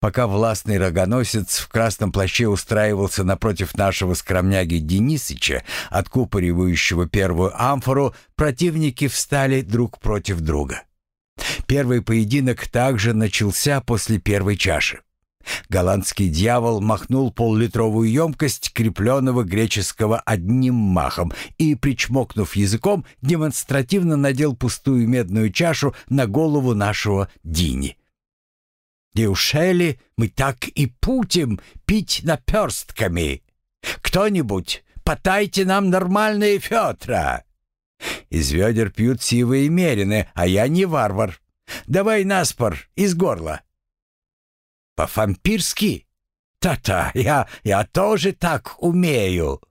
Пока властный рогоносец в красном плаще устраивался напротив нашего скромняги Денисыча, откупоривающего первую амфору, противники встали друг против друга. Первый поединок также начался после первой чаши. Голландский дьявол махнул поллитровую емкость крепленного греческого одним махом и, причмокнув языком, демонстративно надел пустую медную чашу на голову нашего Дини. «Неужели мы так и путем пить наперстками? Кто-нибудь, потайте нам нормальные фетра!» «Из ведер пьют сивые мерины, а я не варвар. Давай наспор, из горла!» По-фампирски? Та-та, я, я тоже так умею.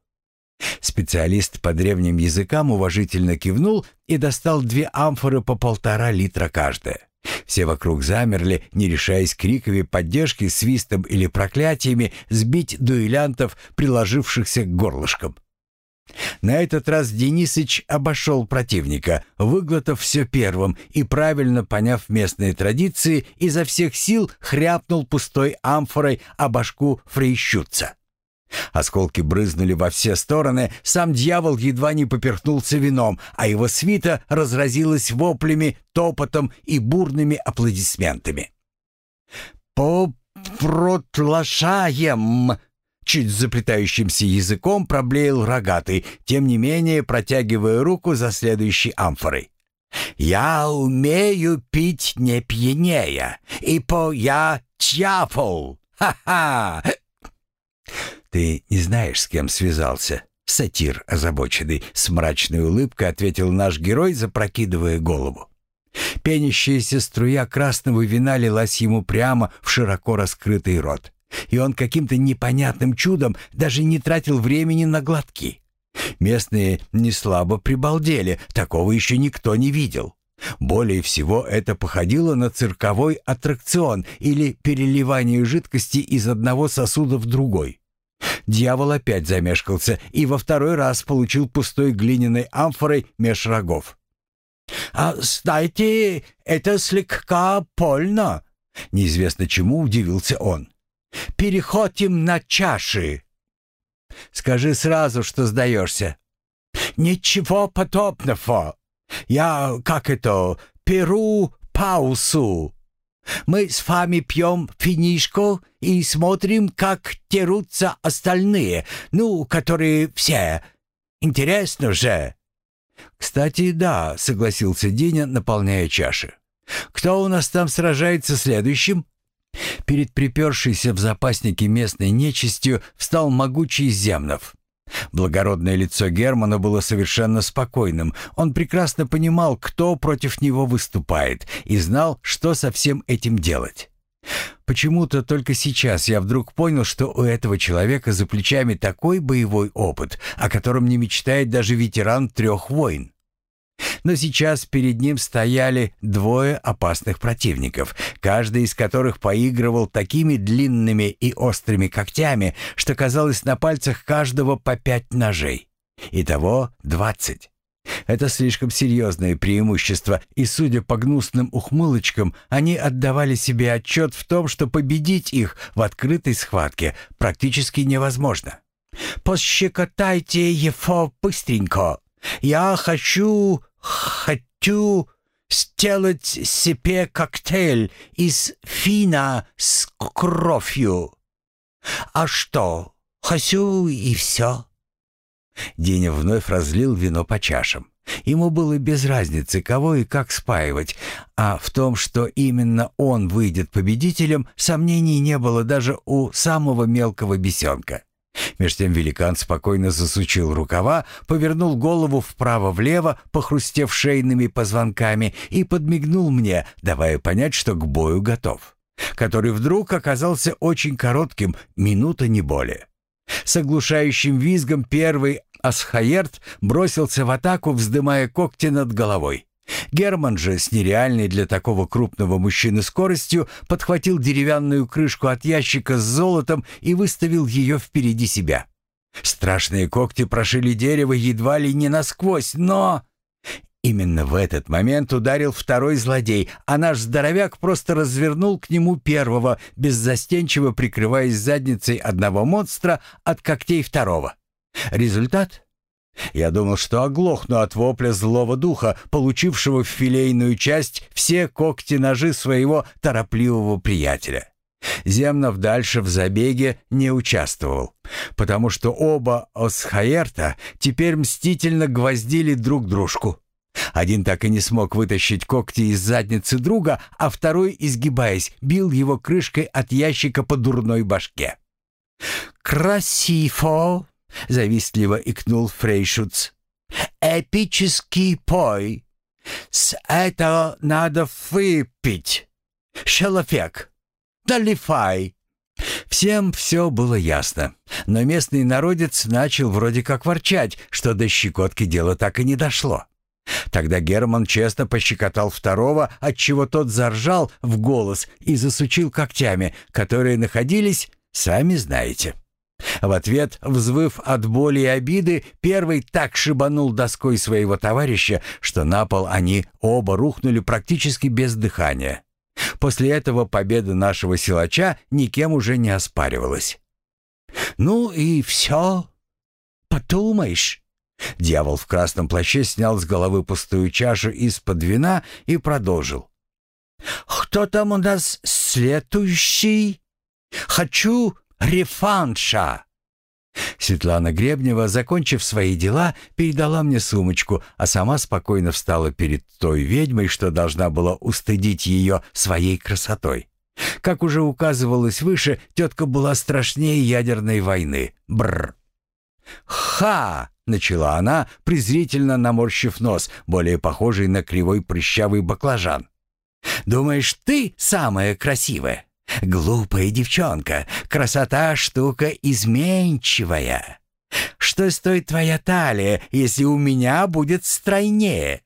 Специалист по древним языкам уважительно кивнул и достал две амфоры по полтора литра каждая. Все вокруг замерли, не решаясь криками поддержки, свистом или проклятиями сбить дуэлянтов, приложившихся к горлышкам. На этот раз Денисыч обошел противника, выглотав все первым и, правильно поняв местные традиции, изо всех сил хряпнул пустой амфорой о башку фрейщутца. Осколки брызнули во все стороны, сам дьявол едва не поперхнулся вином, а его свита разразилась воплями, топотом и бурными аплодисментами. «Попротлашаем!» Чуть заплетающимся языком проблеял рогатый, тем не менее протягивая руку за следующей амфорой. «Я умею пить не пьянее, и по я чафол! Ха-ха!» «Ты не знаешь, с кем связался?» Сатир озабоченный, с мрачной улыбкой ответил наш герой, запрокидывая голову. Пенящаяся струя красного вина лилась ему прямо в широко раскрытый рот. И он каким-то непонятным чудом даже не тратил времени на глотки. Местные не слабо прибалдели, такого еще никто не видел. Более всего это походило на цирковой аттракцион или переливание жидкости из одного сосуда в другой. Дьявол опять замешкался и во второй раз получил пустой глиняной амфорой меж рогов. «А знаете, это слегка больно!» Неизвестно чему удивился он. Переходим на чаши. Скажи сразу, что сдаешься. Ничего подобного. Я, как это, перу паузу. Мы с вами пьем финишку и смотрим, как терутся остальные, ну, которые все. Интересно же. Кстати, да, согласился Деня, наполняя чаши. Кто у нас там сражается следующим? Перед припершейся в запаснике местной нечистью встал могучий Земнов. Благородное лицо Германа было совершенно спокойным. Он прекрасно понимал, кто против него выступает, и знал, что со всем этим делать. Почему-то только сейчас я вдруг понял, что у этого человека за плечами такой боевой опыт, о котором не мечтает даже ветеран трех войн. Но сейчас перед ним стояли двое опасных противников, каждый из которых поигрывал такими длинными и острыми когтями, что казалось на пальцах каждого по пять ножей. Итого двадцать. Это слишком серьезное преимущество, и, судя по гнусным ухмылочкам, они отдавали себе отчет в том, что победить их в открытой схватке практически невозможно. «Пощекотайте его быстренько. Я хочу «Хочу сделать себе коктейль из фина с кровью. А что, хочу и все». Деня вновь разлил вино по чашам. Ему было без разницы, кого и как спаивать, а в том, что именно он выйдет победителем, сомнений не было даже у самого мелкого бесенка. Меж тем великан спокойно засучил рукава, повернул голову вправо-влево, похрустев шейными позвонками, и подмигнул мне, давая понять, что к бою готов. Который вдруг оказался очень коротким, минута не более. С оглушающим визгом первый Асхаерт бросился в атаку, вздымая когти над головой. Герман же с нереальной для такого крупного мужчины скоростью подхватил деревянную крышку от ящика с золотом и выставил ее впереди себя. Страшные когти прошили дерево едва ли не насквозь, но... Именно в этот момент ударил второй злодей, а наш здоровяк просто развернул к нему первого, беззастенчиво прикрываясь задницей одного монстра от когтей второго. Результат? Я думал, что оглохну от вопля злого духа, получившего в филейную часть все когти-ножи своего торопливого приятеля. Земнов дальше в забеге не участвовал, потому что оба Осхаерта теперь мстительно гвоздили друг дружку. Один так и не смог вытащить когти из задницы друга, а второй, изгибаясь, бил его крышкой от ящика по дурной башке. «Красиво!» — завистливо икнул Фрейшуц. «Эпический пой! С этого надо выпить! Шалофек! Далифай!» Всем все было ясно, но местный народец начал вроде как ворчать, что до щекотки дело так и не дошло. Тогда Герман честно пощекотал второго, отчего тот заржал в голос и засучил когтями, которые находились, сами знаете. В ответ, взвыв от боли и обиды, первый так шибанул доской своего товарища, что на пол они оба рухнули практически без дыхания. После этого победа нашего силача никем уже не оспаривалась. «Ну и все. Подумаешь». Дьявол в красном плаще снял с головы пустую чашу из-под вина и продолжил. «Кто там у нас следующий? Хочу рефанша!» Светлана Гребнева, закончив свои дела, передала мне сумочку, а сама спокойно встала перед той ведьмой, что должна была устыдить ее своей красотой. Как уже указывалось выше, тетка была страшнее ядерной войны. Бррр. «Ха!» — начала она, презрительно наморщив нос, более похожий на кривой прыщавый баклажан. «Думаешь, ты самая красивая?» Глупая девчонка, красота штука изменчивая. Что стоит твоя талия, если у меня будет стройнее?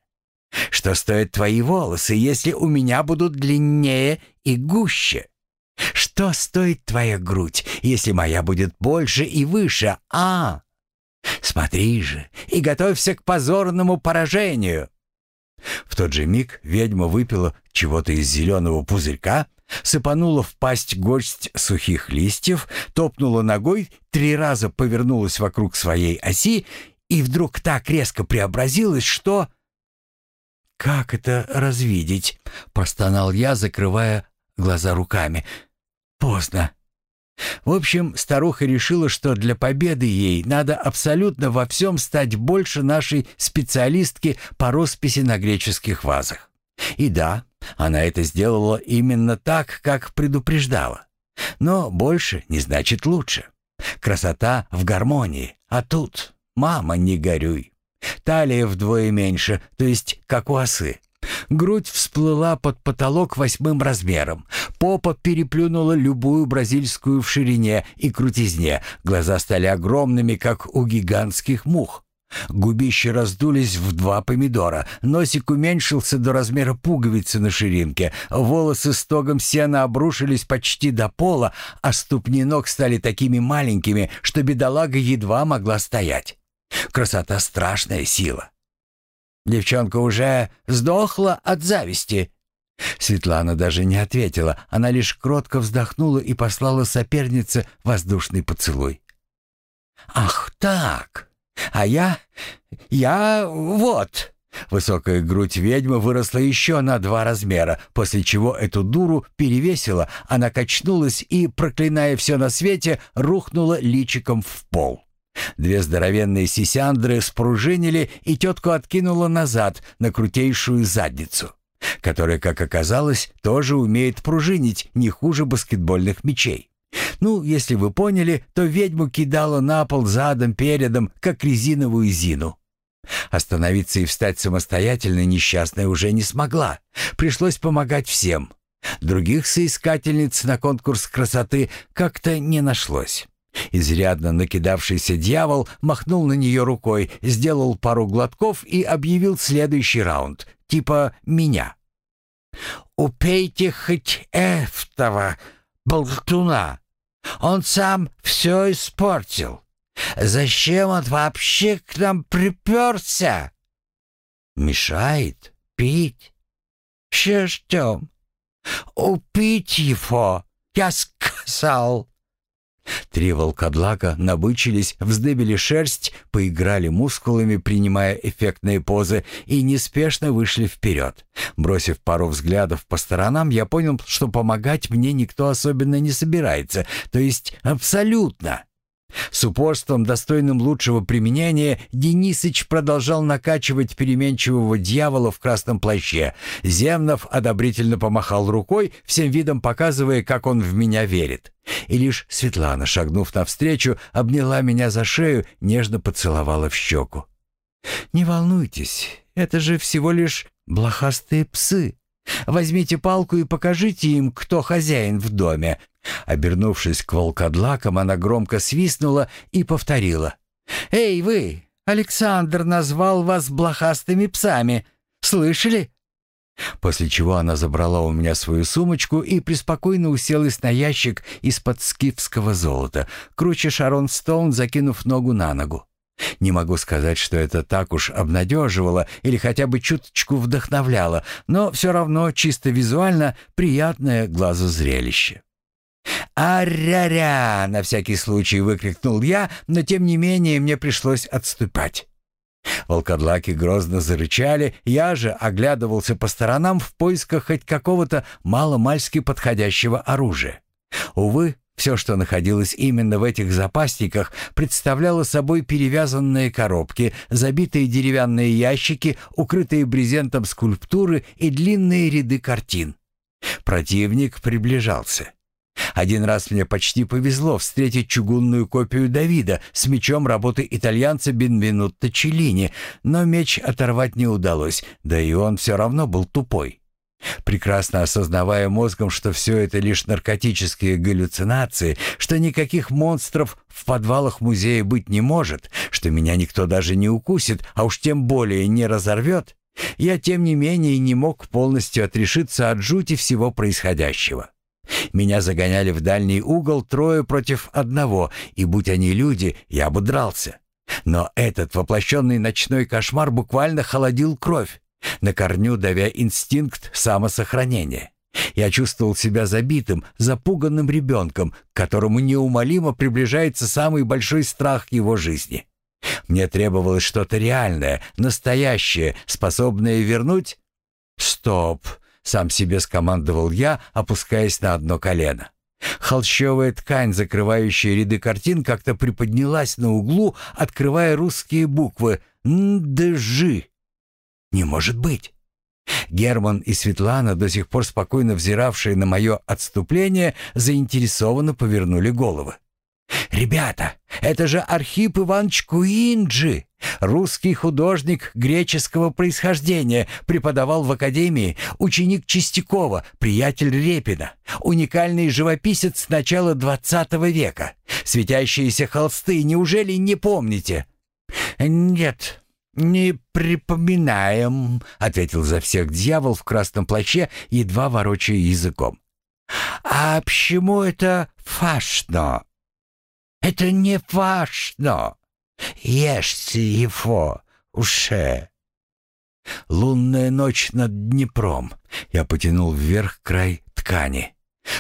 Что стоят твои волосы, если у меня будут длиннее и гуще? Что стоит твоя грудь, если моя будет больше и выше, а? Смотри же и готовься к позорному поражению. В тот же миг ведьма выпила чего-то из зеленого пузырька, сыпанула в пасть горсть сухих листьев, топнула ногой, три раза повернулась вокруг своей оси и вдруг так резко преобразилась, что... «Как это развидеть?» — простонал я, закрывая глаза руками. «Поздно». В общем, старуха решила, что для победы ей надо абсолютно во всем стать больше нашей специалистки по росписи на греческих вазах. И да, она это сделала именно так, как предупреждала. Но больше не значит лучше. Красота в гармонии, а тут, мама, не горюй. Талия вдвое меньше, то есть как у осы. Грудь всплыла под потолок восьмым размером. Попа переплюнула любую бразильскую в ширине и крутизне. Глаза стали огромными, как у гигантских мух. Губища раздулись в два помидора, носик уменьшился до размера пуговицы на ширинке, волосы стогом сена обрушились почти до пола, а ступни ног стали такими маленькими, что бедолага едва могла стоять. Красота — страшная сила. Девчонка уже сдохла от зависти. Светлана даже не ответила, она лишь кротко вздохнула и послала сопернице воздушный поцелуй. «Ах так!» А я... я... вот...» Высокая грудь ведьмы выросла еще на два размера, после чего эту дуру перевесила, она качнулась и, проклиная все на свете, рухнула личиком в пол. Две здоровенные сисяндры спружинили, и тетку откинула назад на крутейшую задницу, которая, как оказалось, тоже умеет пружинить не хуже баскетбольных мячей. Ну, если вы поняли, то ведьму кидала на пол задом-передом, как резиновую зину. Остановиться и встать самостоятельно несчастная уже не смогла. Пришлось помогать всем. Других соискательниц на конкурс красоты как-то не нашлось. Изрядно накидавшийся дьявол махнул на нее рукой, сделал пару глотков и объявил следующий раунд, типа «меня». «Упейте хоть этого болтуна, он сам все испортил. Зачем он вообще к нам приперся?» Мешает пить. Что ждем? Упить его, я сказал. Три волкодлака набычились, вздыбили шерсть, поиграли мускулами, принимая эффектные позы, и неспешно вышли вперед. Бросив пару взглядов по сторонам, я понял, что помогать мне никто особенно не собирается, то есть абсолютно. С упорством, достойным лучшего применения, Денисыч продолжал накачивать переменчивого дьявола в красном плаще. Земнов одобрительно помахал рукой, всем видом показывая, как он в меня верит. И лишь Светлана, шагнув навстречу, обняла меня за шею, нежно поцеловала в щеку. «Не волнуйтесь, это же всего лишь блохастые псы. Возьмите палку и покажите им, кто хозяин в доме. Обернувшись к волкодлакам, она громко свистнула и повторила. «Эй, вы! Александр назвал вас блохастыми псами. Слышали?» После чего она забрала у меня свою сумочку и преспокойно уселась на ящик из-под скифского золота, круче Шарон Стоун, закинув ногу на ногу. Не могу сказать, что это так уж обнадеживало или хотя бы чуточку вдохновляло, но все равно чисто визуально приятное глазу зрелище. «А-ря-ря!» — на всякий случай выкрикнул я, но тем не менее мне пришлось отступать. Волкодлаки грозно зарычали, я же оглядывался по сторонам в поисках хоть какого-то маломальски подходящего оружия. Увы, все, что находилось именно в этих запасниках, представляло собой перевязанные коробки, забитые деревянные ящики, укрытые брезентом скульптуры и длинные ряды картин. Противник приближался. Один раз мне почти повезло встретить чугунную копию Давида с мечом работы итальянца Бенвенутто Челлини, но меч оторвать не удалось, да и он все равно был тупой. Прекрасно осознавая мозгом, что все это лишь наркотические галлюцинации, что никаких монстров в подвалах музея быть не может, что меня никто даже не укусит, а уж тем более не разорвет, я тем не менее не мог полностью отрешиться от жути всего происходящего. Меня загоняли в дальний угол трое против одного, и будь они люди, я бы дрался. Но этот воплощенный ночной кошмар буквально холодил кровь, на корню давя инстинкт самосохранения. Я чувствовал себя забитым, запуганным ребенком, к которому неумолимо приближается самый большой страх его жизни. Мне требовалось что-то реальное, настоящее, способное вернуть... Стоп! Сам себе скомандовал я, опускаясь на одно колено. Холщовая ткань, закрывающая ряды картин, как-то приподнялась на углу, открывая русские буквы «НДЖ». Не может быть. Герман и Светлана, до сих пор спокойно взиравшие на мое отступление, заинтересованно повернули головы. «Ребята, это же Архип Иванович Куинджи, русский художник греческого происхождения, преподавал в академии, ученик Чистякова, приятель Репина, уникальный живописец начала XX века. Светящиеся холсты, неужели не помните?» «Нет, «Не припоминаем», — ответил за всех дьявол в красном плаще, едва ворочая языком. «А почему это фашно?» Это не важно. Ешьте его, уше. Лунная ночь над Днепром. Я потянул вверх край ткани.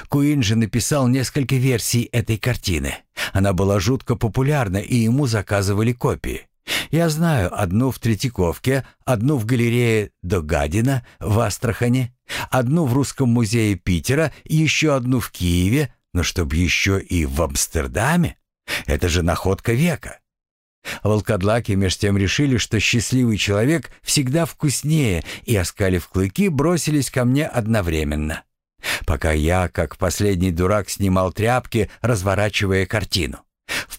Куин же написал несколько версий этой картины. Она была жутко популярна, и ему заказывали копии. Я знаю одну в Третьяковке, одну в галерее Догадина в Астрахане, одну в Русском музее Питера, еще одну в Киеве, но чтобы еще и в Амстердаме. Это же находка века. Волкодлаки меж тем решили, что счастливый человек всегда вкуснее, и, оскалив клыки, бросились ко мне одновременно. Пока я, как последний дурак, снимал тряпки, разворачивая картину.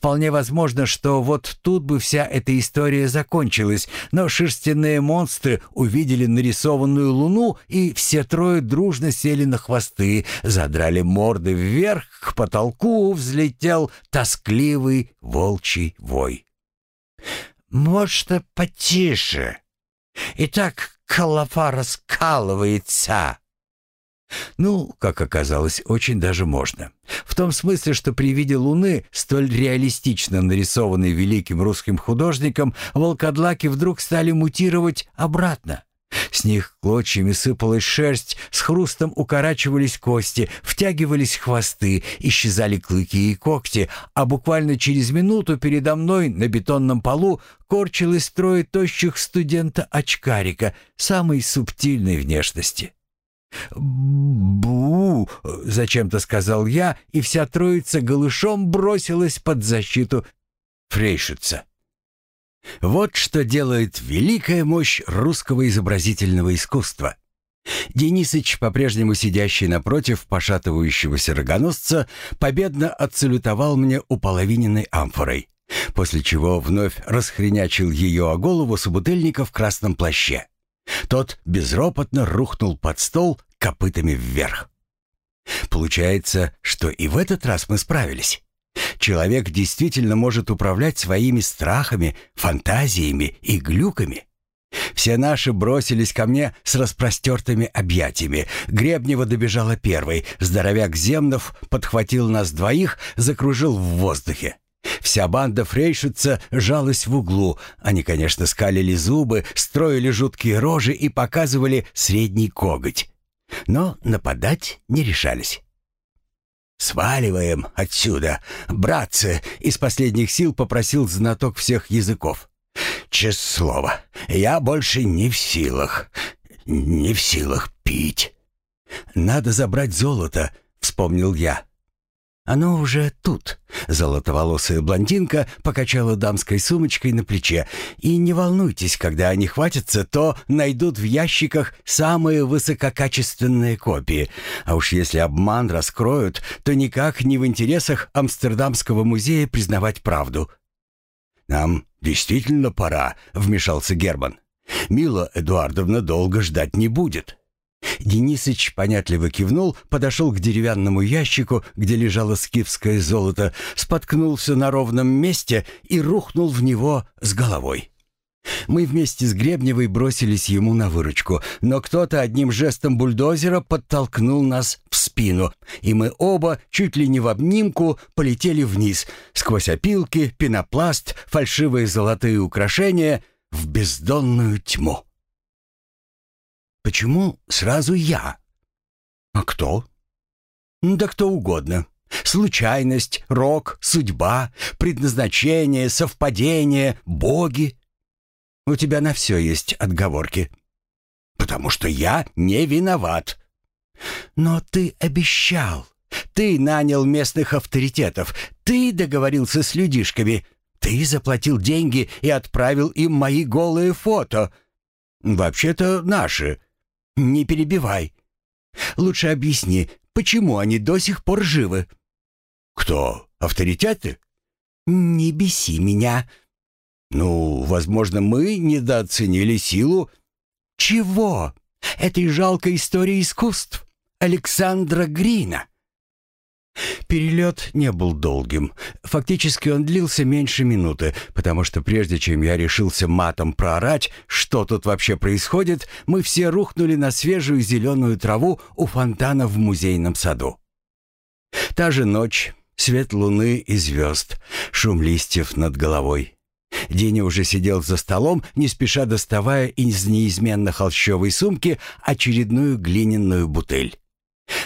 Вполне возможно, что вот тут бы вся эта история закончилась, но шерстяные монстры увидели нарисованную луну, и все трое дружно сели на хвосты, задрали морды вверх, к потолку взлетел тоскливый волчий вой. «Может, потише? И так колофа раскалывается!» Ну, как оказалось, очень даже можно. В том смысле, что при виде Луны, столь реалистично нарисованной великим русским художником, волкодлаки вдруг стали мутировать обратно. С них клочьями сыпалась шерсть, с хрустом укорачивались кости, втягивались хвосты, исчезали клыки и когти, а буквально через минуту передо мной на бетонном полу корчилось трое тощих студента-очкарика самой субтильной внешности. «Бу!» — зачем-то сказал я, и вся троица голышом бросилась под защиту Фрейшица. Вот что делает великая мощь русского изобразительного искусства. Денисыч, по-прежнему сидящий напротив пошатывающегося рогоносца, победно отсалютовал мне уполовиненной амфорой, после чего вновь расхренячил ее о голову собутыльника в красном плаще. Тот безропотно рухнул под стол копытами вверх. Получается, что и в этот раз мы справились. Человек действительно может управлять своими страхами, фантазиями и глюками. Все наши бросились ко мне с распростертыми объятиями. Гребнева добежала первой. Здоровяк Земнов подхватил нас двоих, закружил в воздухе. Вся банда фрейшица жалась в углу. Они, конечно, скалили зубы, строили жуткие рожи и показывали средний коготь. Но нападать не решались. «Сваливаем отсюда, братцы!» — из последних сил попросил знаток всех языков. «Честное слово, я больше не в силах, не в силах пить». «Надо забрать золото», — вспомнил я. «Оно уже тут». Золотоволосая блондинка покачала дамской сумочкой на плече. «И не волнуйтесь, когда они хватятся, то найдут в ящиках самые высококачественные копии. А уж если обман раскроют, то никак не в интересах Амстердамского музея признавать правду». «Нам действительно пора», — вмешался Герман. «Мила Эдуардовна долго ждать не будет». Денисыч понятливо кивнул, подошел к деревянному ящику, где лежало скифское золото, споткнулся на ровном месте и рухнул в него с головой. Мы вместе с Гребневой бросились ему на выручку, но кто-то одним жестом бульдозера подтолкнул нас в спину, и мы оба, чуть ли не в обнимку, полетели вниз, сквозь опилки, пенопласт, фальшивые золотые украшения, в бездонную тьму. Почему сразу я? А кто? Да кто угодно. Случайность, рок, судьба, предназначение, совпадение, боги. У тебя на все есть отговорки. Потому что я не виноват. Но ты обещал. Ты нанял местных авторитетов. Ты договорился с людишками. Ты заплатил деньги и отправил им мои голые фото. Вообще-то наши. «Не перебивай. Лучше объясни, почему они до сих пор живы?» «Кто? Авторитеты?» «Не беси меня». «Ну, возможно, мы недооценили силу...» «Чего? Этой жалкой истории искусств? Александра Грина?» Перелет не был долгим. Фактически он длился меньше минуты, потому что прежде чем я решился матом проорать, что тут вообще происходит, мы все рухнули на свежую зеленую траву у фонтана в музейном саду. Та же ночь, свет луны и звезд, шум листьев над головой. Деня уже сидел за столом, не спеша доставая из неизменно холщовой сумки очередную глиняную бутыль.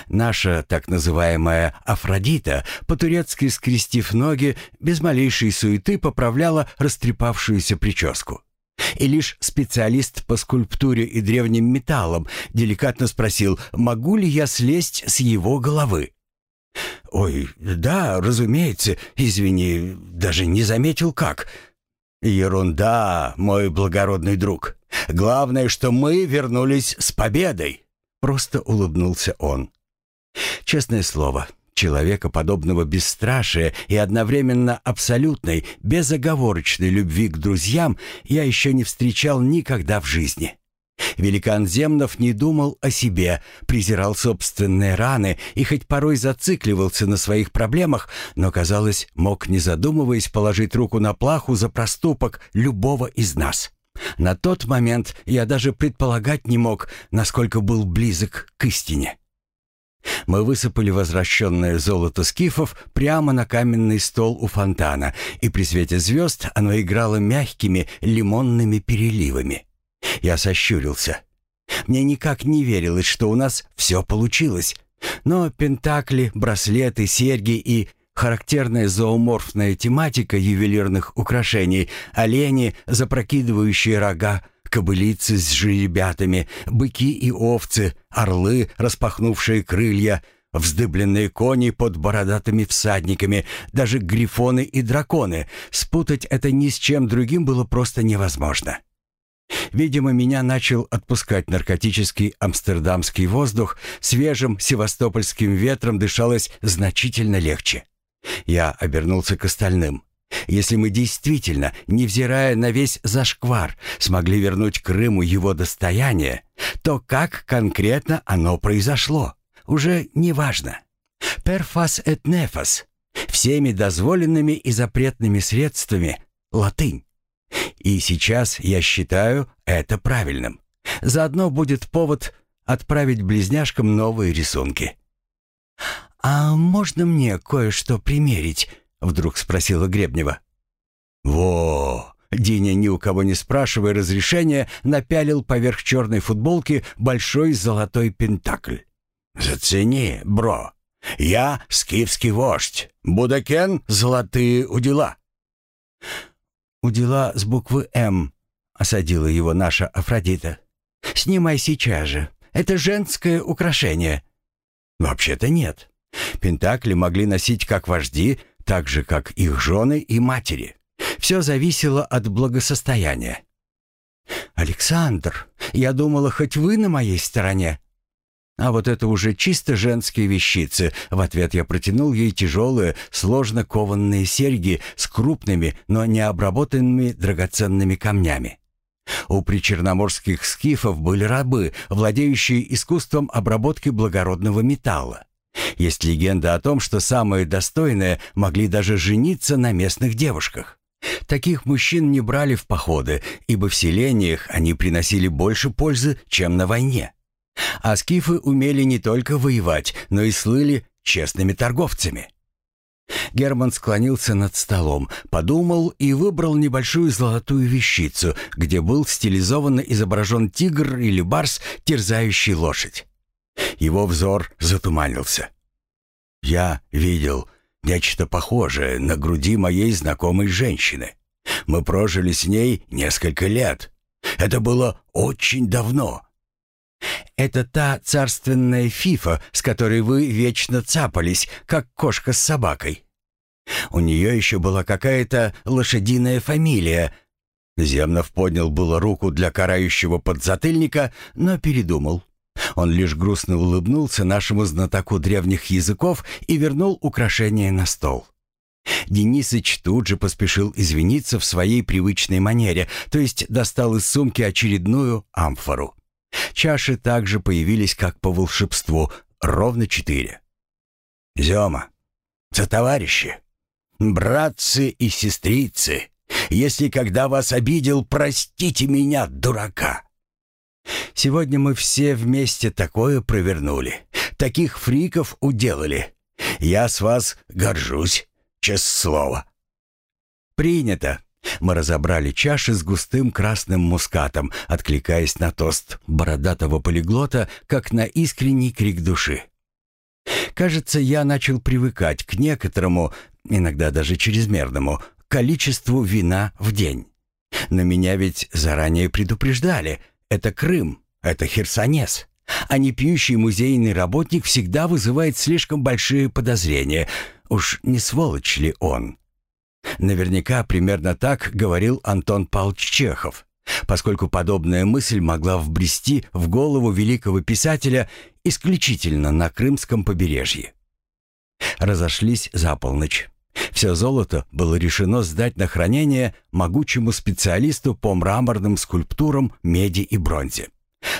Наша так называемая Афродита, по-турецки скрестив ноги, без малейшей суеты поправляла растрепавшуюся прическу. И лишь специалист по скульптуре и древним металлам деликатно спросил, могу ли я слезть с его головы. «Ой, да, разумеется, извини, даже не заметил как». «Ерунда, мой благородный друг. Главное, что мы вернулись с победой». Просто улыбнулся он. Честное слово, человека подобного бесстрашия и одновременно абсолютной, безоговорочной любви к друзьям я еще не встречал никогда в жизни. Великан Земнов не думал о себе, презирал собственные раны и хоть порой зацикливался на своих проблемах, но, казалось, мог, не задумываясь, положить руку на плаху за проступок любого из нас. На тот момент я даже предполагать не мог, насколько был близок к истине. Мы высыпали возвращенное золото скифов прямо на каменный стол у фонтана, и при свете звезд оно играло мягкими лимонными переливами. Я сощурился. Мне никак не верилось, что у нас все получилось. Но пентакли, браслеты, серьги и характерная зооморфная тематика ювелирных украшений, олени, запрокидывающие рога, кобылицы с жеребятами, быки и овцы, орлы, распахнувшие крылья, вздыбленные кони под бородатыми всадниками, даже грифоны и драконы. Спутать это ни с чем другим было просто невозможно. Видимо, меня начал отпускать наркотический амстердамский воздух, свежим севастопольским ветром дышалось значительно легче. Я обернулся к остальным. Если мы действительно, невзирая на весь зашквар, смогли вернуть Крыму его достояние, то как конкретно оно произошло, уже не важно. «Перфас et nefas» — всеми дозволенными и запретными средствами — латынь. И сейчас я считаю это правильным. Заодно будет повод отправить близняшкам новые рисунки. «А можно мне кое-что примерить?» — вдруг спросила Гребнева. «Во!» Диня, ни у кого не спрашивая разрешения, напялил поверх черной футболки большой золотой пентакль. «Зацени, бро! Я скифский вождь, Будакен — золотые удила!» «Удила с буквы «М», — осадила его наша Афродита. «Снимай сейчас же. Это женское украшение». «Вообще-то нет. Пентакли могли носить как вожди, так же, как их жены и матери. Все зависело от благосостояния. «Александр, я думала, хоть вы на моей стороне». А вот это уже чисто женские вещицы. В ответ я протянул ей тяжелые, сложно кованные серьги с крупными, но не обработанными драгоценными камнями. У причерноморских скифов были рабы, владеющие искусством обработки благородного металла. Есть легенда о том, что самые достойные могли даже жениться на местных девушках. Таких мужчин не брали в походы, ибо в селениях они приносили больше пользы, чем на войне. А скифы умели не только воевать, но и слыли честными торговцами. Герман склонился над столом, подумал и выбрал небольшую золотую вещицу, где был стилизованно изображен тигр или барс, терзающий лошадь. Его взор затуманился. Я видел нечто похожее на груди моей знакомой женщины. Мы прожили с ней несколько лет. Это было очень давно. Это та царственная фифа, с которой вы вечно цапались, как кошка с собакой. У нее еще была какая-то лошадиная фамилия. Земнов поднял было руку для карающего подзатыльника, но передумал. Он лишь грустно улыбнулся нашему знатоку древних языков и вернул украшение на стол. Денисыч тут же поспешил извиниться в своей привычной манере, то есть достал из сумки очередную амфору. Чаши также появились как по волшебству, ровно четыре. «Зема, товарищи, братцы и сестрицы, если когда вас обидел, простите меня, дурака!» Сегодня мы все вместе такое провернули. Таких фриков уделали. Я с вас горжусь, честное слово. Принято. Мы разобрали чаши с густым красным мускатом, откликаясь на тост бородатого полиглота, как на искренний крик души. Кажется, я начал привыкать к некоторому, иногда даже чрезмерному, количеству вина в день. Но меня ведь заранее предупреждали — это Крым, это Херсонес. А не пьющий музейный работник всегда вызывает слишком большие подозрения. Уж не сволочь ли он? Наверняка примерно так говорил Антон Павлович Чехов, поскольку подобная мысль могла вбрести в голову великого писателя исключительно на Крымском побережье. Разошлись за полночь. Все золото было решено сдать на хранение могучему специалисту по мраморным скульптурам, меди и бронзе.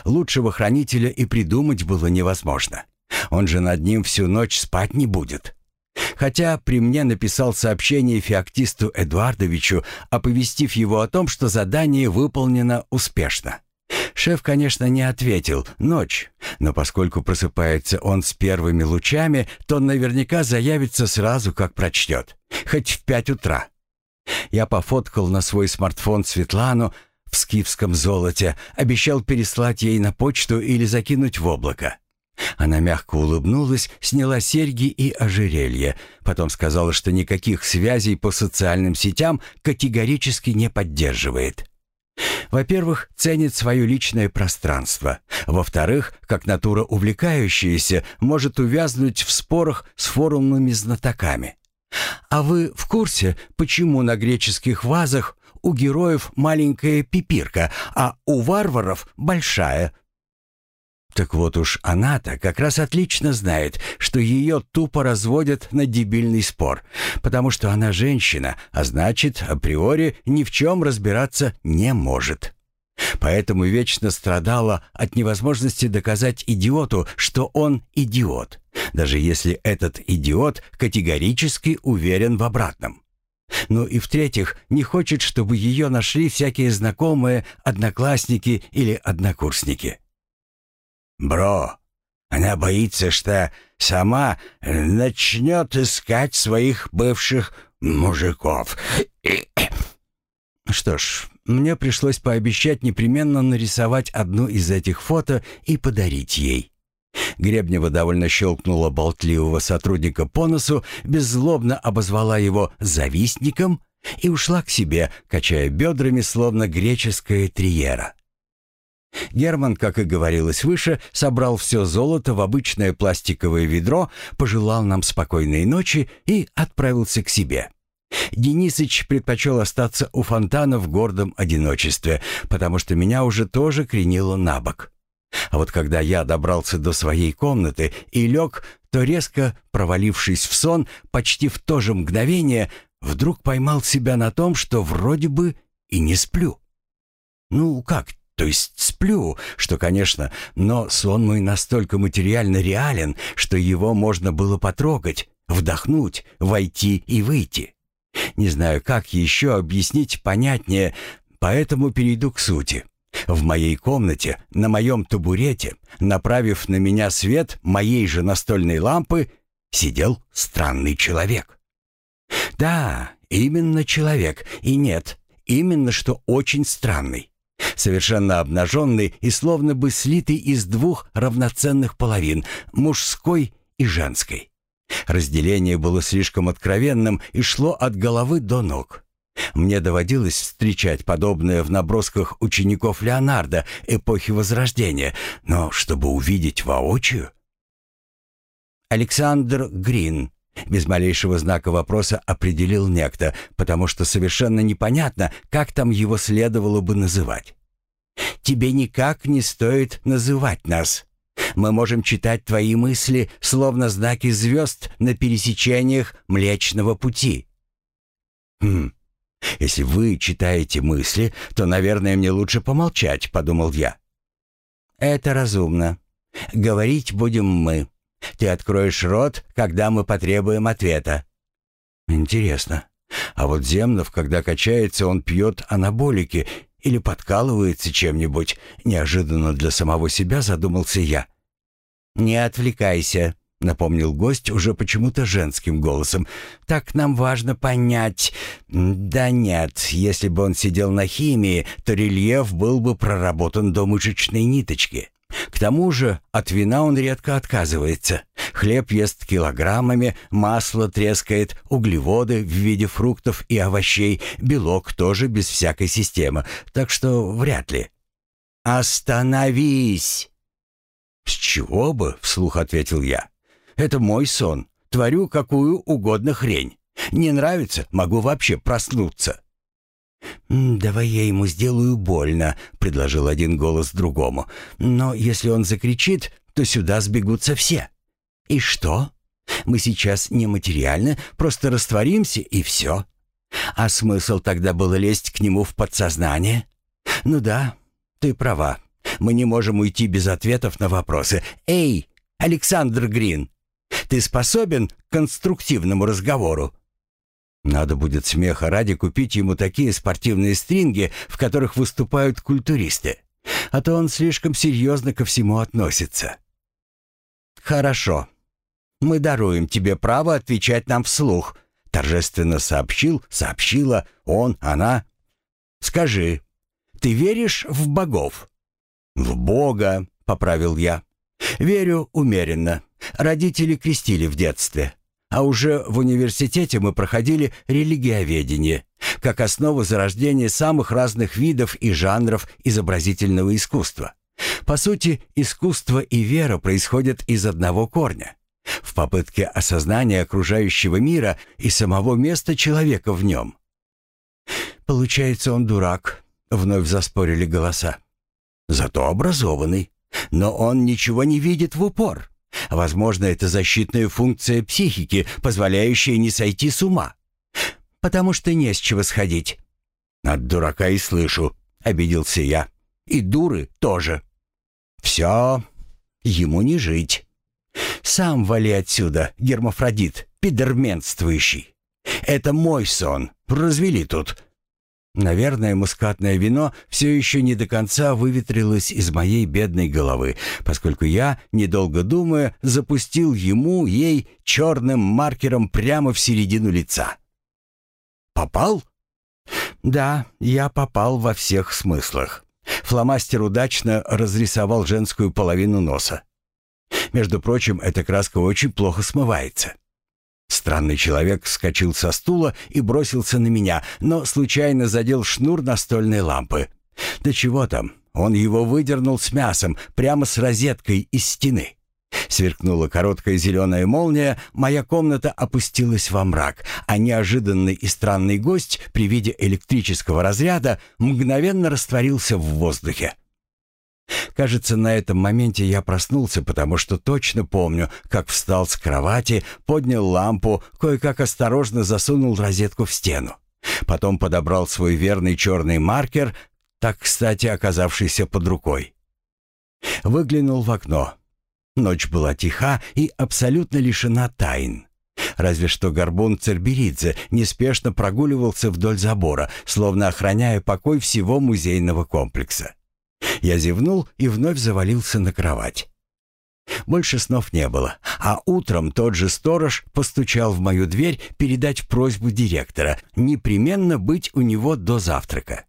Лучшего хранителя и придумать было невозможно. Он же над ним всю ночь спать не будет. Хотя при мне написал сообщение феоктисту Эдуардовичу, оповестив его о том, что задание выполнено успешно. Шеф, конечно, не ответил. Ночь. Но поскольку просыпается он с первыми лучами, то наверняка заявится сразу, как прочтет. Хоть в пять утра. Я пофоткал на свой смартфон Светлану в скифском золоте, обещал переслать ей на почту или закинуть в облако. Она мягко улыбнулась, сняла серьги и ожерелье, потом сказала, что никаких связей по социальным сетям категорически не поддерживает. Во-первых, ценит свое личное пространство. Во-вторых, как натура увлекающаяся, может увязнуть в спорах с форумными знатоками. А вы в курсе, почему на греческих вазах у героев маленькая пипирка, а у варваров большая? Так вот уж она-то как раз отлично знает, что ее тупо разводят на дебильный спор, потому что она женщина, а значит, априори ни в чем разбираться не может. Поэтому вечно страдала от невозможности доказать идиоту, что он идиот, даже если этот идиот категорически уверен в обратном. Ну и в-третьих, не хочет, чтобы ее нашли всякие знакомые, одноклассники или однокурсники. «Бро, она боится, что сама начнет искать своих бывших мужиков». Что ж, мне пришлось пообещать непременно нарисовать одну из этих фото и подарить ей. Гребнева довольно щелкнула болтливого сотрудника по носу, беззлобно обозвала его «завистником» и ушла к себе, качая бедрами, словно греческая триера. Герман, как и говорилось выше, собрал все золото в обычное пластиковое ведро, пожелал нам спокойной ночи и отправился к себе. Денисыч предпочел остаться у фонтана в гордом одиночестве, потому что меня уже тоже кренило на бок. А вот когда я добрался до своей комнаты и лег, то резко провалившись в сон, почти в то же мгновение, вдруг поймал себя на том, что вроде бы и не сплю. Ну, как то есть сплю, что, конечно, но сон мой настолько материально реален, что его можно было потрогать, вдохнуть, войти и выйти. Не знаю, как еще объяснить понятнее, поэтому перейду к сути. В моей комнате, на моем табурете, направив на меня свет моей же настольной лампы, сидел странный человек. Да, именно человек, и нет, именно что очень странный совершенно обнаженный и словно бы слитый из двух равноценных половин, мужской и женской. Разделение было слишком откровенным и шло от головы до ног. Мне доводилось встречать подобное в набросках учеников Леонардо эпохи Возрождения, но чтобы увидеть воочию... Александр Грин без малейшего знака вопроса определил некто, потому что совершенно непонятно, как там его следовало бы называть. Тебе никак не стоит называть нас. Мы можем читать твои мысли, словно знаки звезд на пересечениях Млечного Пути. Хм, если вы читаете мысли, то, наверное, мне лучше помолчать, подумал я. Это разумно. Говорить будем мы. Ты откроешь рот, когда мы потребуем ответа. Интересно. А вот Земнов, когда качается, он пьет анаболики или подкалывается чем-нибудь, неожиданно для самого себя задумался я. «Не отвлекайся», — напомнил гость уже почему-то женским голосом. «Так нам важно понять...» «Да нет, если бы он сидел на химии, то рельеф был бы проработан до мышечной ниточки. К тому же от вина он редко отказывается. Хлеб ест килограммами, масло трескает, углеводы в виде фруктов и овощей, белок тоже без всякой системы, так что вряд ли. «Остановись!» «С чего бы?» — вслух ответил я. «Это мой сон. Творю какую угодно хрень. Не нравится, могу вообще проснуться». «Давай я ему сделаю больно», — предложил один голос другому. «Но если он закричит, то сюда сбегутся все». «И что? Мы сейчас нематериально, просто растворимся и все. А смысл тогда было лезть к нему в подсознание? Ну да, ты права. Мы не можем уйти без ответов на вопросы. Эй, Александр Грин, ты способен к конструктивному разговору?» Надо будет смеха ради купить ему такие спортивные стринги, в которых выступают культуристы. А то он слишком серьезно ко всему относится. Хорошо. Мы даруем тебе право отвечать нам вслух, торжественно сообщил, сообщила он, она. Скажи, ты веришь в богов? В Бога, поправил я. Верю умеренно. Родители крестили в детстве. А уже в университете мы проходили религиоведение, как основу зарождения самых разных видов и жанров изобразительного искусства. По сути, искусство и вера происходят из одного корня. В попытке осознания окружающего мира и самого места человека в нем. «Получается, он дурак», — вновь заспорили голоса. «Зато образованный. Но он ничего не видит в упор. Возможно, это защитная функция психики, позволяющая не сойти с ума. Потому что не с чего сходить. От дурака и слышу, обиделся я. И дуры тоже. Все, ему не жить. Сам вали отсюда, гермафродит, пидерменствующий. Это мой сон, развели тут. Наверное, мускатное вино все еще не до конца выветрилось из моей бедной головы, поскольку я, недолго думая, запустил ему, ей, черным маркером прямо в середину лица. «Попал?» «Да, я попал во всех смыслах». Фломастер удачно разрисовал женскую половину носа. Между прочим, эта краска очень плохо смывается. Странный человек вскочил со стула и бросился на меня, но случайно задел шнур настольной лампы. Да чего там, он его выдернул с мясом, прямо с розеткой из стены. Сверкнула короткая зеленая молния, моя комната опустилась во мрак, а неожиданный и странный гость при виде электрического разряда мгновенно растворился в воздухе. Кажется, на этом моменте я проснулся, потому что точно помню, как встал с кровати, поднял лампу, кое-как осторожно засунул розетку в стену. Потом подобрал свой верный черный маркер, так, кстати, оказавшийся под рукой. Выглянул в окно. Ночь была тиха и абсолютно лишена тайн. Разве что горбун Церберидзе неспешно прогуливался вдоль забора, словно охраняя покой всего музейного комплекса. Я зевнул и вновь завалился на кровать. Больше снов не было, а утром тот же сторож постучал в мою дверь передать просьбу директора непременно быть у него до завтрака.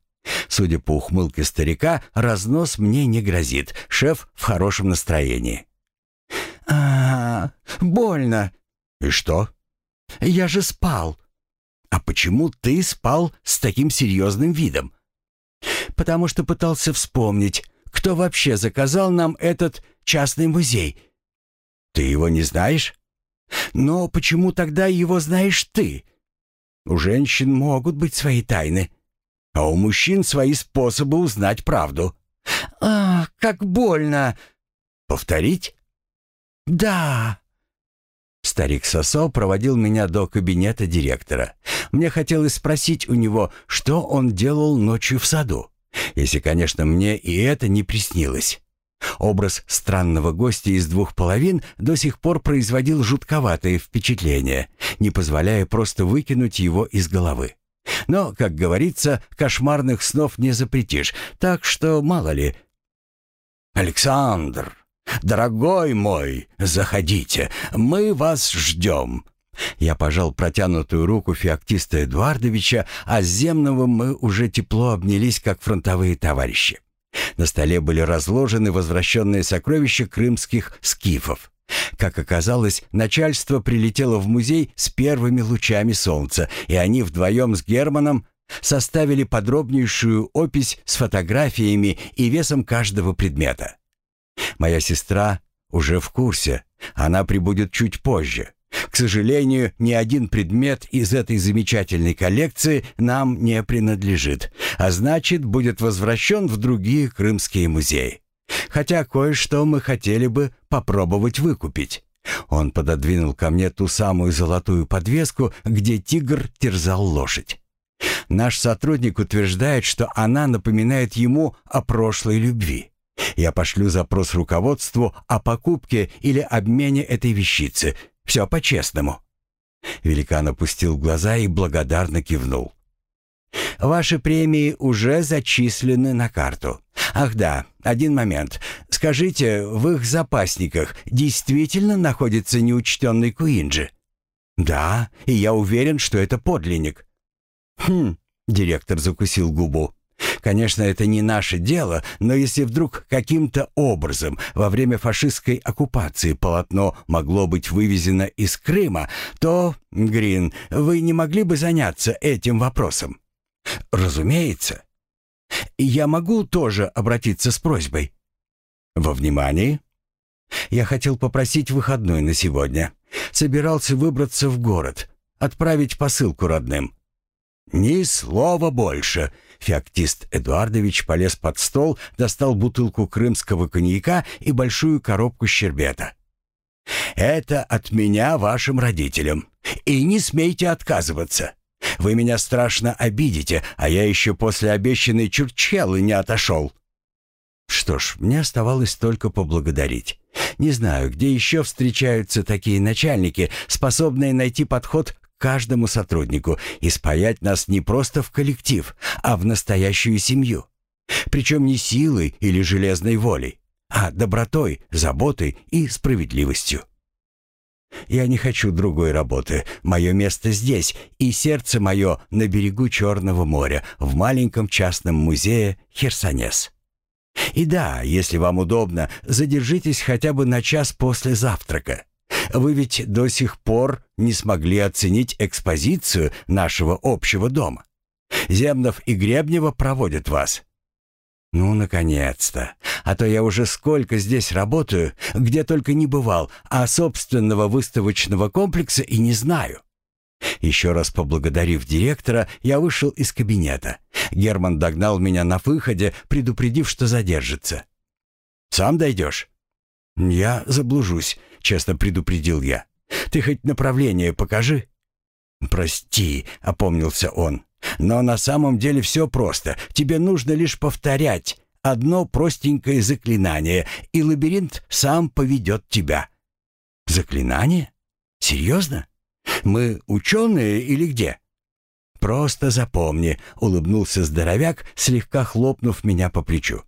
Судя по ухмылке старика, разнос мне не грозит, шеф в хорошем настроении. а, -а, -а больно». «И что?» «Я же спал». «А почему ты спал с таким серьезным видом?» Потому что пытался вспомнить, кто вообще заказал нам этот частный музей. Ты его не знаешь? Но почему тогда его знаешь ты? У женщин могут быть свои тайны, а у мужчин свои способы узнать правду. Ах, как больно! Повторить? Да. Старик Сосо проводил меня до кабинета директора. Мне хотелось спросить у него, что он делал ночью в саду. Если, конечно, мне и это не приснилось. Образ странного гостя из двух половин до сих пор производил жутковатое впечатление, не позволяя просто выкинуть его из головы. Но, как говорится, кошмарных снов не запретишь, так что мало ли. «Александр, дорогой мой, заходите, мы вас ждем», я пожал протянутую руку феоктиста Эдуардовича, а с Земновым мы уже тепло обнялись, как фронтовые товарищи. На столе были разложены возвращенные сокровища крымских скифов. Как оказалось, начальство прилетело в музей с первыми лучами солнца, и они вдвоем с Германом составили подробнейшую опись с фотографиями и весом каждого предмета. Моя сестра уже в курсе, она прибудет чуть позже. К сожалению, ни один предмет из этой замечательной коллекции нам не принадлежит, а значит, будет возвращен в другие крымские музеи. Хотя кое-что мы хотели бы попробовать выкупить. Он пододвинул ко мне ту самую золотую подвеску, где тигр терзал лошадь. Наш сотрудник утверждает, что она напоминает ему о прошлой любви. Я пошлю запрос руководству о покупке или обмене этой вещицы, все по-честному». Великан опустил глаза и благодарно кивнул. «Ваши премии уже зачислены на карту. Ах да, один момент. Скажите, в их запасниках действительно находится неучтенный Куинджи? Да, и я уверен, что это подлинник. Хм, директор закусил губу. Конечно, это не наше дело, но если вдруг каким-то образом во время фашистской оккупации полотно могло быть вывезено из Крыма, то, Грин, вы не могли бы заняться этим вопросом? Разумеется. Я могу тоже обратиться с просьбой. Во внимании? Я хотел попросить выходной на сегодня. Собирался выбраться в город, отправить посылку родным. Ни слова больше. Феоктист Эдуардович полез под стол, достал бутылку крымского коньяка и большую коробку щербета. «Это от меня вашим родителям. И не смейте отказываться. Вы меня страшно обидите, а я еще после обещанной чурчелы не отошел». Что ж, мне оставалось только поблагодарить. Не знаю, где еще встречаются такие начальники, способные найти подход каждому сотруднику и спаять нас не просто в коллектив, а в настоящую семью. Причем не силой или железной волей, а добротой, заботой и справедливостью. Я не хочу другой работы. Мое место здесь, и сердце мое на берегу Черного моря, в маленьком частном музее Херсонес. И да, если вам удобно, задержитесь хотя бы на час после завтрака. Вы ведь до сих пор не смогли оценить экспозицию нашего общего дома. Земнов и Гребнева проводят вас. «Ну, наконец-то! А то я уже сколько здесь работаю, где только не бывал, а собственного выставочного комплекса и не знаю». Еще раз поблагодарив директора, я вышел из кабинета. Герман догнал меня на выходе, предупредив, что задержится. «Сам дойдешь?» «Я заблужусь», — честно предупредил я. «Ты хоть направление покажи». «Прости», — опомнился он. Но на самом деле все просто. Тебе нужно лишь повторять одно простенькое заклинание, и лабиринт сам поведет тебя. Заклинание? Серьезно? Мы ученые или где? Просто запомни, улыбнулся здоровяк, слегка хлопнув меня по плечу.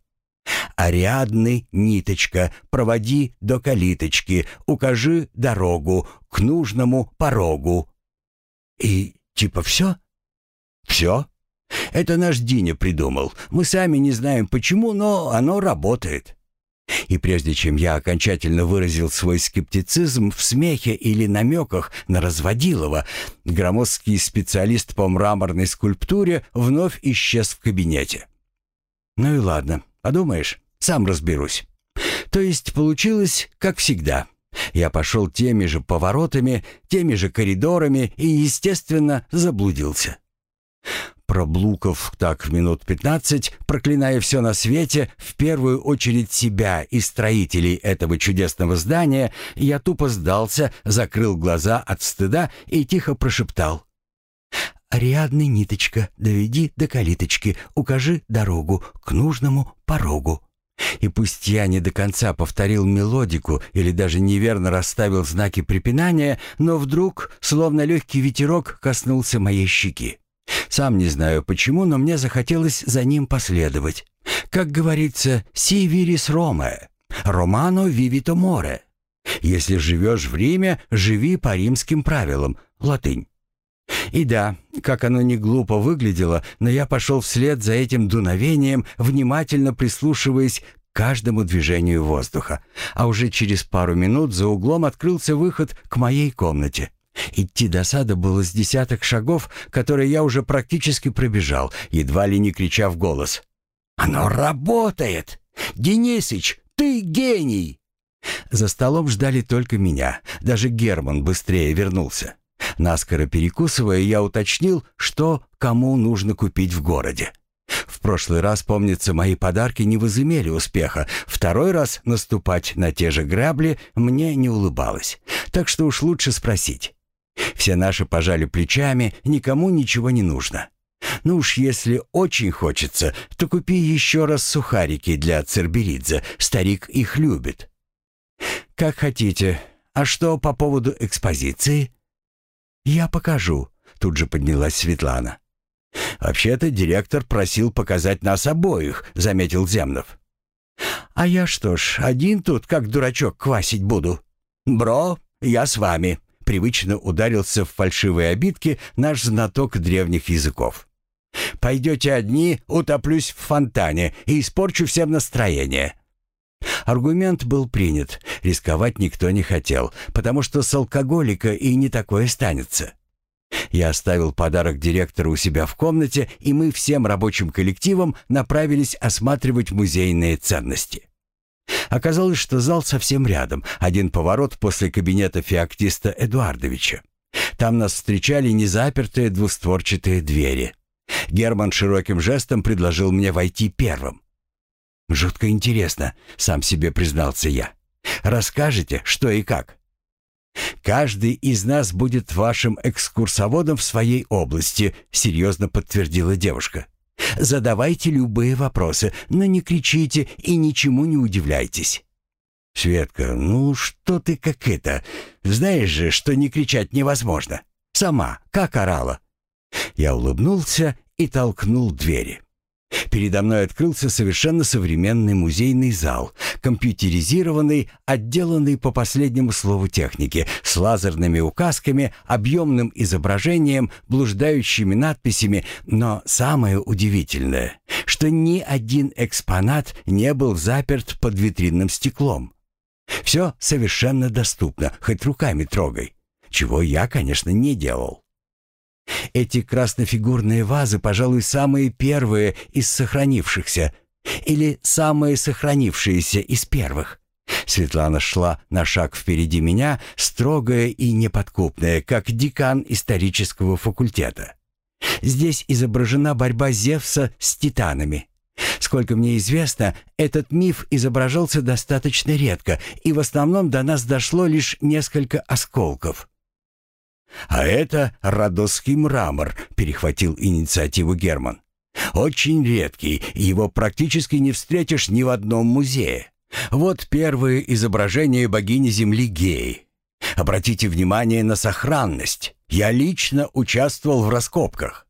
Ариадны, ниточка, проводи до калиточки, укажи дорогу к нужному порогу. И типа все? Все? Это наш Диня придумал. Мы сами не знаем почему, но оно работает. И прежде чем я окончательно выразил свой скептицизм в смехе или намеках на разводилово, громоздкий специалист по мраморной скульптуре вновь исчез в кабинете. Ну и ладно, подумаешь, сам разберусь. То есть получилось, как всегда. Я пошел теми же поворотами, теми же коридорами и, естественно, заблудился. Проблукав так минут пятнадцать, проклиная все на свете, в первую очередь себя и строителей этого чудесного здания, я тупо сдался, закрыл глаза от стыда и тихо прошептал. «Ариадный ниточка, доведи до калиточки, укажи дорогу к нужному порогу». И пусть я не до конца повторил мелодику или даже неверно расставил знаки препинания, но вдруг, словно легкий ветерок, коснулся моей щеки. Сам не знаю почему, но мне захотелось за ним последовать. Как говорится, «си вирис Роме», «романо вивито море». Если живешь в Риме, живи по римским правилам, латынь. И да, как оно не глупо выглядело, но я пошел вслед за этим дуновением, внимательно прислушиваясь к каждому движению воздуха. А уже через пару минут за углом открылся выход к моей комнате. Идти до сада было с десяток шагов, которые я уже практически пробежал, едва ли не крича в голос. «Оно работает! Денисыч, ты гений!» За столом ждали только меня. Даже Герман быстрее вернулся. Наскоро перекусывая, я уточнил, что кому нужно купить в городе. В прошлый раз, помнится, мои подарки не возымели успеха. Второй раз наступать на те же грабли мне не улыбалось. Так что уж лучше спросить. Все наши пожали плечами, никому ничего не нужно. Ну уж если очень хочется, то купи еще раз сухарики для Церберидзе, старик их любит. Как хотите. А что по поводу экспозиции? Я покажу, тут же поднялась Светлана. «Вообще-то директор просил показать нас обоих», — заметил Земнов. «А я что ж, один тут, как дурачок, квасить буду?» «Бро, я с вами», — привычно ударился в фальшивые обидки наш знаток древних языков. «Пойдете одни, утоплюсь в фонтане и испорчу всем настроение». Аргумент был принят. Рисковать никто не хотел, потому что с алкоголика и не такое станется. Я оставил подарок директору у себя в комнате, и мы всем рабочим коллективом направились осматривать музейные ценности. Оказалось, что зал совсем рядом, один поворот после кабинета феоктиста Эдуардовича. Там нас встречали незапертые двустворчатые двери. Герман широким жестом предложил мне войти первым. «Жутко интересно», — сам себе признался я. «Расскажете, что и как?» «Каждый из нас будет вашим экскурсоводом в своей области», — серьезно подтвердила девушка. «Задавайте любые вопросы, но не кричите и ничему не удивляйтесь». «Светка, ну что ты как это? Знаешь же, что не кричать невозможно. Сама, как орала». Я улыбнулся и толкнул двери. Передо мной открылся совершенно современный музейный зал, компьютеризированный, отделанный по последнему слову техники, с лазерными указками, объемным изображением, блуждающими надписями, но самое удивительное, что ни один экспонат не был заперт под витринным стеклом. Все совершенно доступно, хоть руками трогай, чего я, конечно, не делал. Эти краснофигурные вазы, пожалуй, самые первые из сохранившихся. Или самые сохранившиеся из первых. Светлана шла на шаг впереди меня, строгая и неподкупная, как декан исторического факультета. Здесь изображена борьба Зевса с титанами. Сколько мне известно, этот миф изображался достаточно редко, и в основном до нас дошло лишь несколько осколков. «А это родосский мрамор», — перехватил инициативу Герман. «Очень редкий, его практически не встретишь ни в одном музее. Вот первое изображение богини Земли Геи. Обратите внимание на сохранность. Я лично участвовал в раскопках».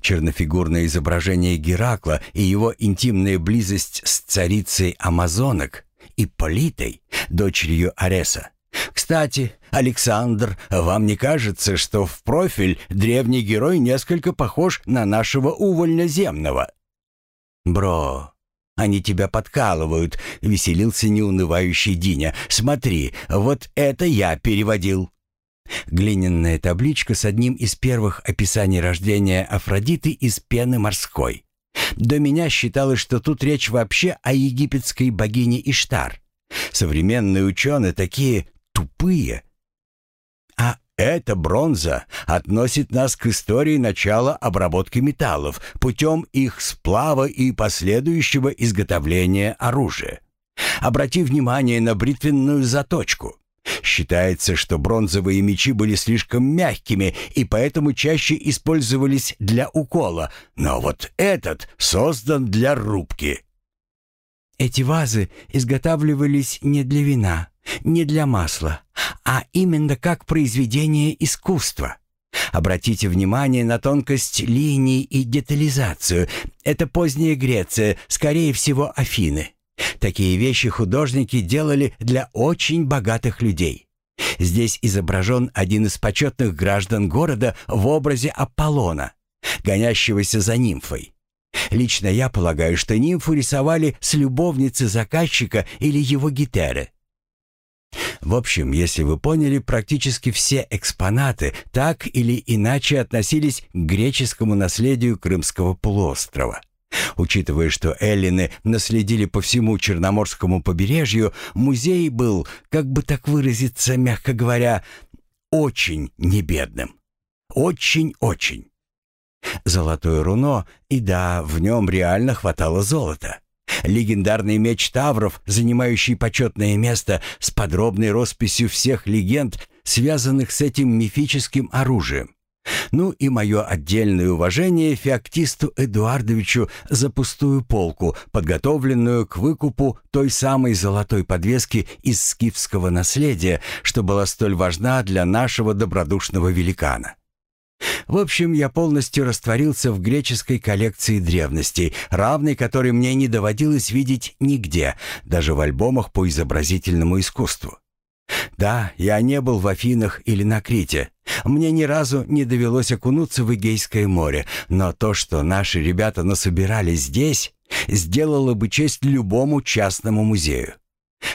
Чернофигурное изображение Геракла и его интимная близость с царицей Амазонок, Ипполитой, дочерью Ареса, кстати, Александр, вам не кажется, что в профиль древний герой несколько похож на нашего увольня земного? Бро, они тебя подкалывают, веселился неунывающий Диня. Смотри, вот это я переводил. Глиняная табличка с одним из первых описаний рождения Афродиты из пены морской. До меня считалось, что тут речь вообще о египетской богине Иштар. Современные ученые такие тупые. Эта бронза относит нас к истории начала обработки металлов путем их сплава и последующего изготовления оружия. Обрати внимание на бритвенную заточку. Считается, что бронзовые мечи были слишком мягкими и поэтому чаще использовались для укола, но вот этот создан для рубки. Эти вазы изготавливались не для вина, не для масла, а именно как произведение искусства. Обратите внимание на тонкость линий и детализацию. Это поздняя Греция, скорее всего, Афины. Такие вещи художники делали для очень богатых людей. Здесь изображен один из почетных граждан города в образе Аполлона, гонящегося за нимфой. Лично я полагаю, что нимфу рисовали с любовницы заказчика или его гитеры. В общем, если вы поняли, практически все экспонаты так или иначе относились к греческому наследию Крымского полуострова. Учитывая, что эллины наследили по всему Черноморскому побережью, музей был, как бы так выразиться, мягко говоря, очень небедным. Очень-очень. Золотое руно, и да, в нем реально хватало золота. Легендарный меч Тавров, занимающий почетное место с подробной росписью всех легенд, связанных с этим мифическим оружием. Ну и мое отдельное уважение Феоктисту Эдуардовичу за пустую полку, подготовленную к выкупу той самой золотой подвески из скифского наследия, что была столь важна для нашего добродушного великана. В общем, я полностью растворился в греческой коллекции древностей, равной которой мне не доводилось видеть нигде, даже в альбомах по изобразительному искусству. Да, я не был в Афинах или на Крите. Мне ни разу не довелось окунуться в Эгейское море, но то, что наши ребята насобирали здесь, сделало бы честь любому частному музею.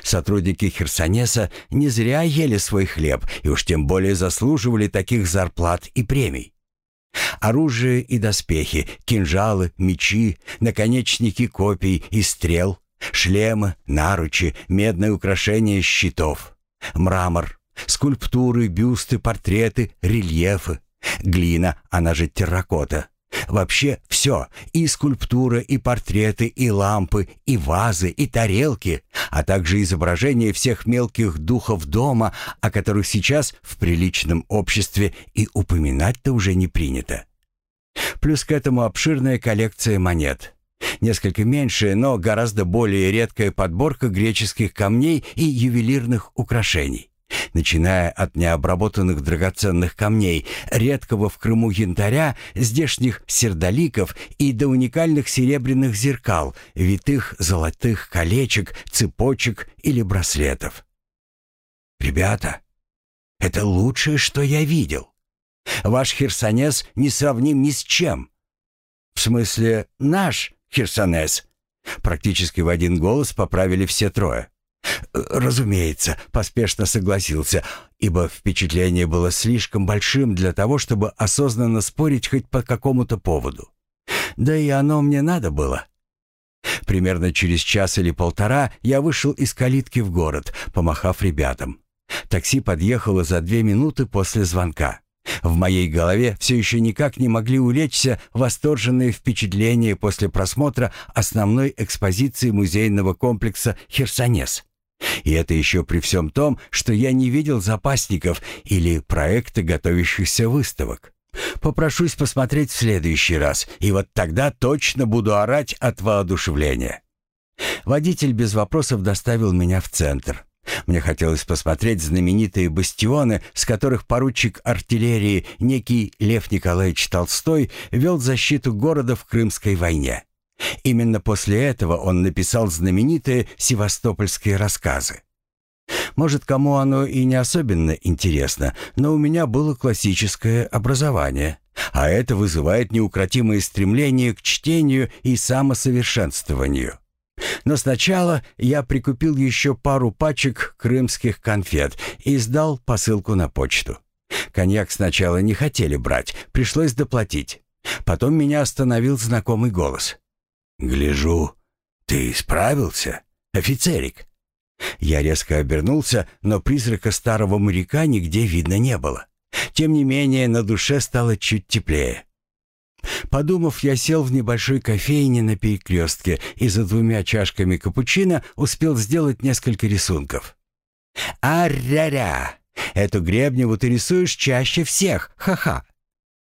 Сотрудники Херсонеса не зря ели свой хлеб и уж тем более заслуживали таких зарплат и премий. Оружие и доспехи, кинжалы, мечи, наконечники копий и стрел, шлемы, наручи, медные украшения щитов, мрамор, скульптуры, бюсты, портреты, рельефы, глина, она же терракота, Вообще все, и скульптура, и портреты, и лампы, и вазы, и тарелки, а также изображения всех мелких духов дома, о которых сейчас в приличном обществе и упоминать-то уже не принято. Плюс к этому обширная коллекция монет. Несколько меньшая, но гораздо более редкая подборка греческих камней и ювелирных украшений начиная от необработанных драгоценных камней, редкого в Крыму янтаря, здешних сердоликов и до уникальных серебряных зеркал, витых золотых колечек, цепочек или браслетов. «Ребята, это лучшее, что я видел. Ваш херсонес не сравним ни с чем». «В смысле, наш херсонес?» Практически в один голос поправили все трое. «Разумеется», — поспешно согласился, ибо впечатление было слишком большим для того, чтобы осознанно спорить хоть по какому-то поводу. Да и оно мне надо было. Примерно через час или полтора я вышел из калитки в город, помахав ребятам. Такси подъехало за две минуты после звонка. В моей голове все еще никак не могли улечься восторженные впечатления после просмотра основной экспозиции музейного комплекса «Херсонес». И это еще при всем том, что я не видел запасников или проекта готовящихся выставок. Попрошусь посмотреть в следующий раз, и вот тогда точно буду орать от воодушевления. Водитель без вопросов доставил меня в центр. Мне хотелось посмотреть знаменитые бастионы, с которых поручик артиллерии некий Лев Николаевич Толстой вел защиту города в Крымской войне. Именно после этого он написал знаменитые севастопольские рассказы. Может, кому оно и не особенно интересно, но у меня было классическое образование, а это вызывает неукротимое стремление к чтению и самосовершенствованию. Но сначала я прикупил еще пару пачек крымских конфет и сдал посылку на почту. Коньяк сначала не хотели брать, пришлось доплатить. Потом меня остановил знакомый голос. «Гляжу, ты справился, офицерик». Я резко обернулся, но призрака старого моряка нигде видно не было. Тем не менее, на душе стало чуть теплее. Подумав, я сел в небольшой кофейне на перекрестке и за двумя чашками капучино успел сделать несколько рисунков. «А-ря-ря! Эту Гребневу ты рисуешь чаще всех, ха-ха!»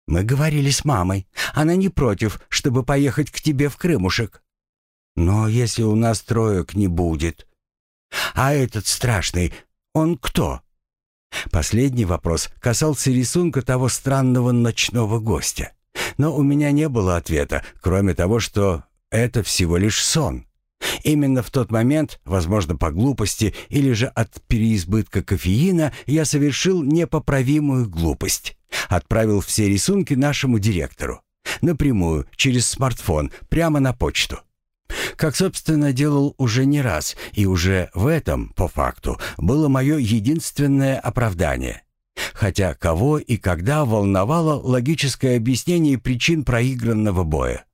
Мы говорили с мамой. Она не против, чтобы поехать к тебе в Крымушек. Но если у нас троек не будет... А этот страшный, он кто? Последний вопрос касался рисунка того странного ночного гостя. Но у меня не было ответа, кроме того, что это всего лишь сон. Именно в тот момент, возможно, по глупости или же от переизбытка кофеина, я совершил непоправимую глупость. Отправил все рисунки нашему директору. Напрямую, через смартфон, прямо на почту. Как, собственно, делал уже не раз, и уже в этом, по факту, было мое единственное оправдание. Хотя кого и когда волновало логическое объяснение причин проигранного боя.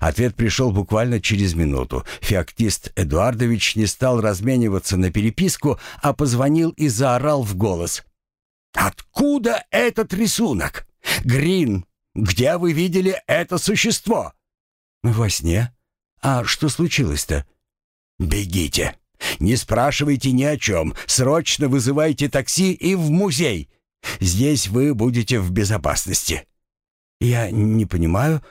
Ответ пришел буквально через минуту. Феоктист Эдуардович не стал размениваться на переписку, а позвонил и заорал в голос. «Откуда этот рисунок? Грин, где вы видели это существо?» «Во сне. А что случилось-то?» «Бегите. Не спрашивайте ни о чем. Срочно вызывайте такси и в музей. Здесь вы будете в безопасности». «Я не понимаю...»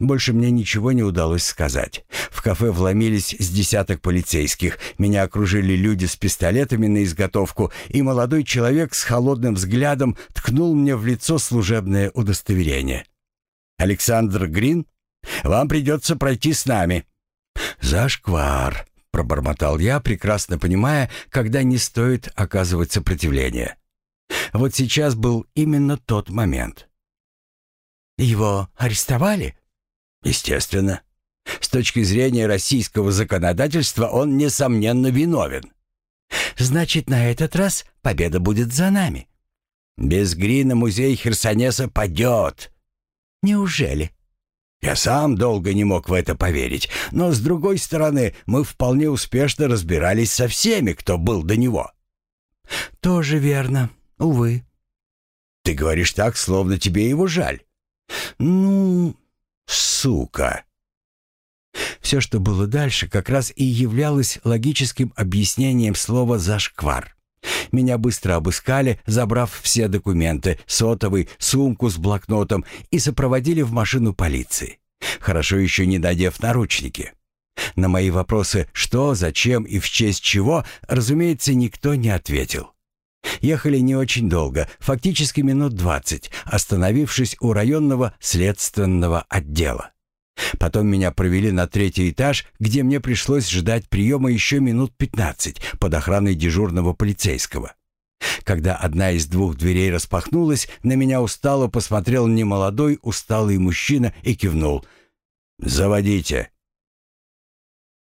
Больше мне ничего не удалось сказать. В кафе вломились с десяток полицейских. Меня окружили люди с пистолетами на изготовку, и молодой человек с холодным взглядом ткнул мне в лицо служебное удостоверение. «Александр Грин, вам придется пройти с нами». «Зашквар», — пробормотал я, прекрасно понимая, когда не стоит оказывать сопротивление. Вот сейчас был именно тот момент. «Его арестовали?» Естественно. С точки зрения российского законодательства он, несомненно, виновен. Значит, на этот раз победа будет за нами. Без Грина музей Херсонеса падет. Неужели? Я сам долго не мог в это поверить, но, с другой стороны, мы вполне успешно разбирались со всеми, кто был до него. Тоже верно, увы. Ты говоришь так, словно тебе его жаль. Ну, сука!» Все, что было дальше, как раз и являлось логическим объяснением слова «зашквар». Меня быстро обыскали, забрав все документы, сотовый, сумку с блокнотом и сопроводили в машину полиции. Хорошо еще не надев наручники. На мои вопросы «что», «зачем» и «в честь чего», разумеется, никто не ответил. Ехали не очень долго, фактически минут двадцать, остановившись у районного следственного отдела. Потом меня провели на третий этаж, где мне пришлось ждать приема еще минут пятнадцать под охраной дежурного полицейского. Когда одна из двух дверей распахнулась, на меня устало посмотрел немолодой, усталый мужчина и кивнул. «Заводите».